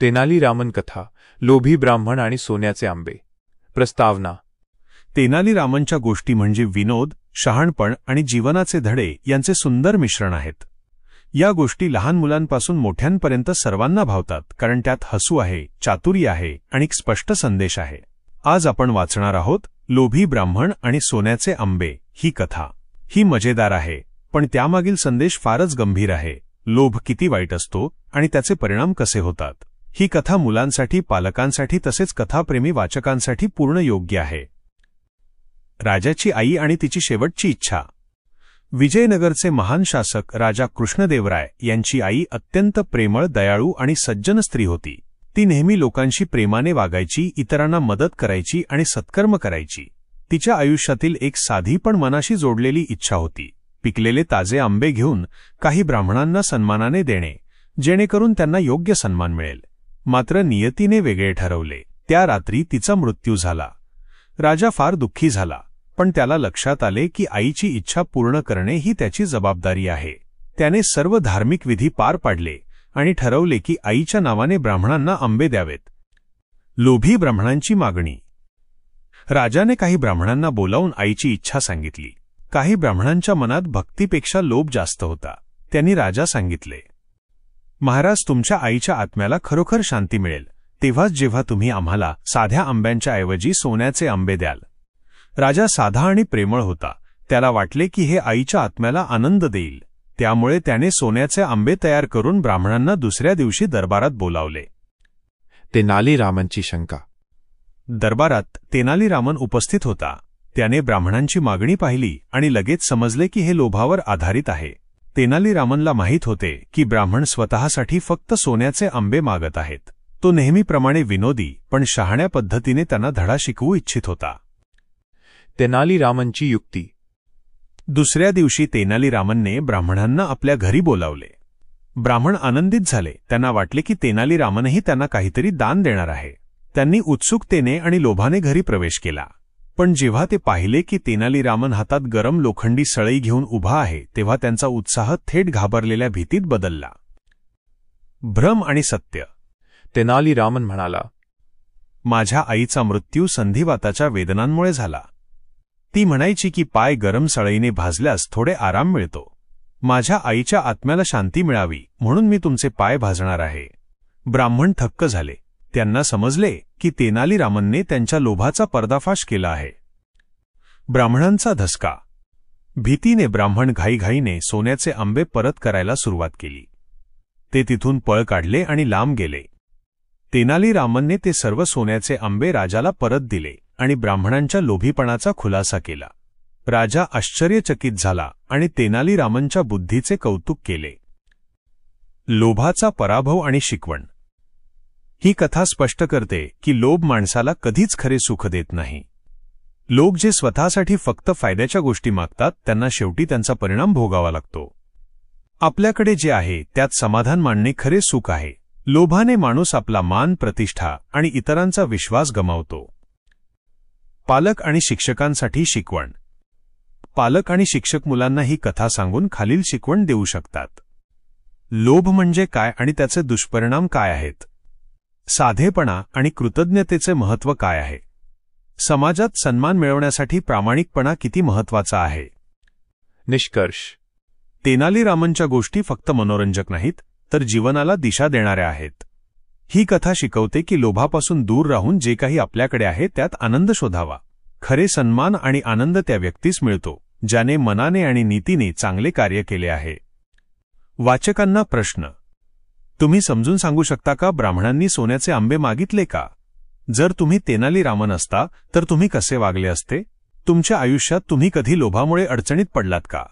तेनालीरामन कथा लोभी ब्राह्मण आणि सोन्याचे आंबे. प्रस्तावना. तेनालीरामनच्या गोष्टी म्हणजे विनोद शहाणपण आणि जीवनाचे धडे यांचे सुंदर मिश्रण आहेत. या गोष्टी लहान मुलांपासून मोठ्यांपर्यंत सर्वांना भावतात कारण त्यात हसू आहे चातुर्य आहे आणि एक स्पष्ट संदेश आहे. आज आपण वाचणार आहोत लोभी ब्राह्मण आणि सोन्याचे आंबे ही कथा. ही मजेदार आहे पण त्यामागील संदेश फारच गंभीर आहे. लोभ किती वाईट असतो आणि त्याचे परिणाम कसे होतात? ही कथा मुलांसाठी पालकांसाठी तसेच कथाप्रेमी वाचकांसाठी पूर्ण योग्य आहे. राजाची आई आणि तिची शेवटची इच्छा. विजयनगरचे महान शासक राजा कृष्णदेवराय यांची आई अत्यंत प्रेमळ दयाळू आणि सज्जन स्त्री होती. ती नेहमी लोकांशी प्रेमाने वागायची इतरांना मदत करायची आणि सत्कर्म करायची. तिच्या आयुष्यातील एक साधी पण मनाशी जोडलेली इच्छा होती. पिकलेले ताजे आंबे घेऊन काही ब्राह्मणांना सन्मानाने देणे जेणेकरून त्यांना योग्य सन्मान मिळेल. मात्र नियतीने वेगळे ठरवले. त्या रात्री तिचा मृत्यू झाला. राजा फार दुःखी झाला पण त्याला लक्षात आले की आईची इच्छा पूर्ण करणे ही त्याची जबाबदारी आहे. त्याने सर्व धार्मिक विधी पार पाडले आणि ठरवले की आईच्या नावाने ब्राह्मणांना आंबे द्यावेत. लोभी ब्राह्मणांची मागणी. राजाने काही ब्राह्मणांना बोलावून आईची इच्छा सांगितली. काही ब्राह्मणांच्या मनात भक्तीपेक्षा लोभ जास्त होता. त्यांनी राजा सांगितले महाराज तुमच्या आईच्या आत्म्याला खरोखर शांती मिळेल. तेव्हाच जेव्हा तुम्ही आम्हाला साध्या आंब्यांच्या ऐवजी सोन्याचे आंबे द्याल. राजा साधा आणि प्रेमळ होता. त्याला वाटले की हे आईच्या आत्म्याला आनंद देईल. त्यामुळे त्याने सोन्याचे आंबे तयार करून ब्राह्मणांना दुसऱ्या दिवशी दरबारात बोलावले. तेनालीरामनची शंका. दरबारात तेनालीरामन उपस्थित होता. त्याने ब्राह्मणांची मागणी पाहिली आणि लगेच समजले की हे लोभावर आधारित आहे. तेनालीरामनला माहीत होते की ब्राह्मण स्वतःसाठी फक्त सोन्याचे आंबे मागत आहेत. तो नेहमीप्रमाणे विनोदी पण शहाण्या पद्धतीने त्यांना धडा शिकवू इच्छित होता. तेनालीरामनची युक्ती. दुसऱ्या दिवशी तेनालीरामनने ब्राह्मणांना आपल्या घरी बोलावले. ब्राह्मण आनंदित झाले. त्यांना वाटले की तेनालीरामनही त्यांना काहीतरी दान देणार आहे. त्यांनी उत्सुकतेने आणि लोभाने घरी प्रवेश केला. पण जेव्हा ते पाहिले की तेनालीरामन हातात गरम लोखंडी सळई घेऊन उभा आहे तेव्हा त्यांचा उत्साह थेट घाबरलेल्या भीतीत बदलला. भ्रम आणि सत्य. तेनालीरामन म्हणाला माझ्या आईचा मृत्यू संधिवाताच्या वेदनांमुळे झाला. ती म्हणायची की पाय गरम सळईने भाजल्यास थोडे आराम मिळतो. माझ्या आईच्या आत्म्याला शांती मिळावी म्हणून मी तुमचे पाय भाजणार आहे. ब्राह्मण थक्क झाले. त्यांना समजले की तेनालीरामनने त्यांच्या लोभाचा पर्दाफाश केला आहे. ब्राह्मणांचा धसका. भीतीने ब्राह्मण घाईघाईने सोन्याचे आंबे परत करायला सुरुवात केली. ते तिथून पळ काढले आणि लांब गेले. तेनालीरामनने ते सर्व सोन्याचे आंबे राजाला परत दिले आणि ब्राह्मणांच्या लोभीपणाचा खुलासा केला. राजा आश्चर्यचकित झाला आणि तेनालीरामनच्या बुद्धीचे कौतुक केले. लोभाचा पराभव आणि शिकवण. ही कथा स्पष्ट करते की लोभ माणसाला कधीच खरे सुख देत नाही. लोक जे स्वतःसाठी फक्त फायद्याच्या गोष्टी मागतात त्यांना शेवटी त्यांचा परिणाम भोगावा लागतो. आपल्याकडे जे आहे त्यात समाधान मानणे खरे सुख आहे. लोभाने माणूस आपला मान प्रतिष्ठा आणि इतरांचा विश्वास गमावतो. पालक आणि शिक्षकांसाठी शिकवण. पालक आणि शिक्षक मुलांना ही कथा सांगून खालील शिकवण देऊ शकतात. लोभ म्हणजे काय आणि त्याचे दुष्परिणाम काय आहेत? साधेपणा आणि कृतज्ञतेचे महत्त्व काय आहे? समाजात सन्मान मिळवण्यासाठी प्रामाणिकपणा किती महत्त्वाचा आहे? निष्कर्ष. तेनालीरामनच्या गोष्टी फक्त मनोरंजक नाहीत तर जीवनाला दिशा देणाऱ्या आहेत. ही कथा शिकवते की लोभापासून दूर राहून जे काही आपल्याकडे आहे त्यात आनंद शोधावा. खरे सन्मान आणि आनंद त्या व्यक्तीस मिळतो ज्याने मनाने आणि नीतीने चांगले कार्य केले आहे. वाचकांना प्रश्न. तुम्ही समजून सांगू शकता का ब्राह्मणांनी सोन्याचे आंबे मागितले का? जर तुम्ही तेनाली रामन असता तर तुम्ही कसे वागले असते? तुमच्या आयुष्यात तुम्ही कधी लोभामुळे अडचणीत पडलात का?